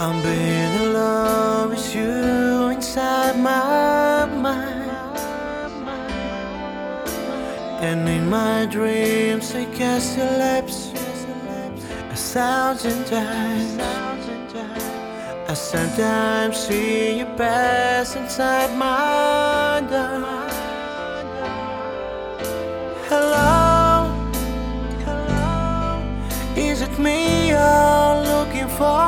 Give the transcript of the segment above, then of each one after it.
I'm being in love with you inside my mind. And in my dreams, I kiss your lips a thousand times. I sometimes see you pass inside my door. Hello, hello, is it me you're looking for?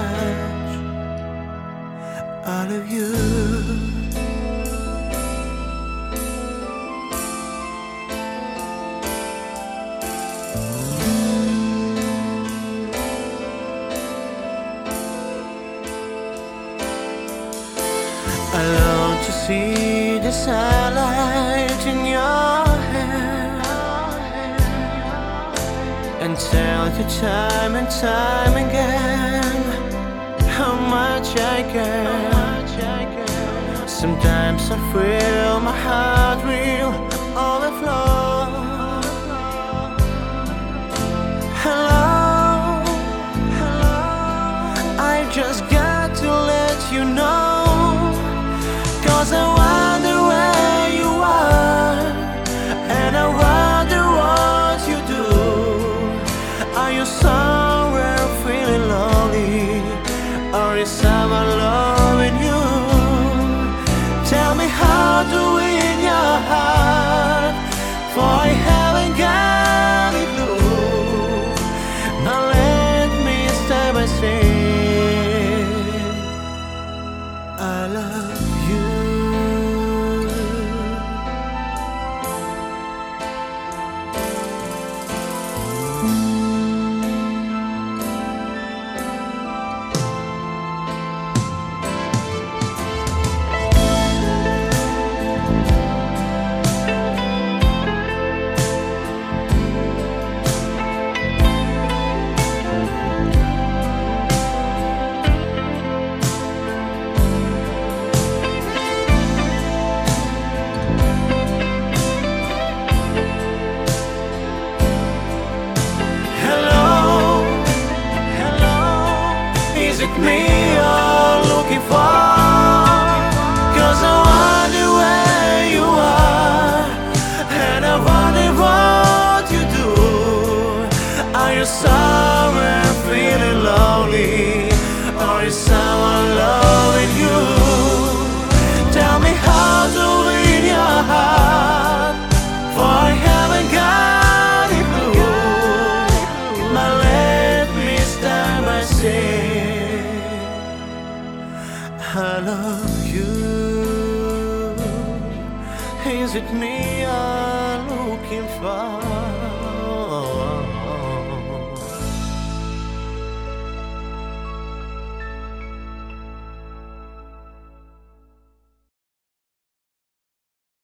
You. I love to see the sunlight in your hair and tell you time and time again how much I care. Sometimes I feel my heart will overflow. Hello, hello. I just got to let you know. Cause I wonder where you are, and I wonder what you do. Are you somewhere step It me you're looking for? Cause I wonder where you are, and I wonder what you do. Are you somewhere feeling lonely, or is someone loving you? Tell me how to win your heart, for I haven't got a clue. Now let me start by saying I love you. Is it me you're looking for?